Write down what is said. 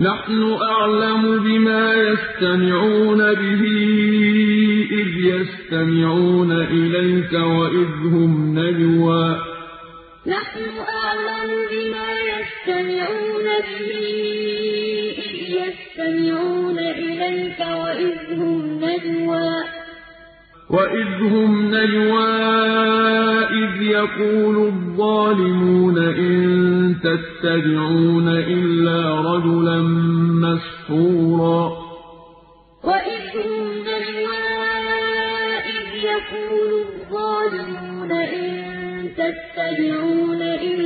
نَّحْنُ أَعْلَمُ بِمَا يَسْتَمِعُونَ بِهِ إِذْ يَسْتَمِعُونَ إِلَيْكَ وَإِذْ هُمْ نَجْوَىٰ. نَّحْنُ أَعْلَمُ بِمَا يَسْتَمِعُونَ بِهِ إِذْ يَسْتَمِعُونَ إِلَيْكَ وَإِذْ هُمْ نَجْوَىٰ. إِذْ يَقُولُ الظَّالِمُونَ إِن تَتَّبِعُونَ إِلَّا رَجُلًا مَّسْحُورًا. وَإِذْ إِذْ يَقُولُ الظَّالِمُونَ إِن تَتَّبِعُونَ إِلَّا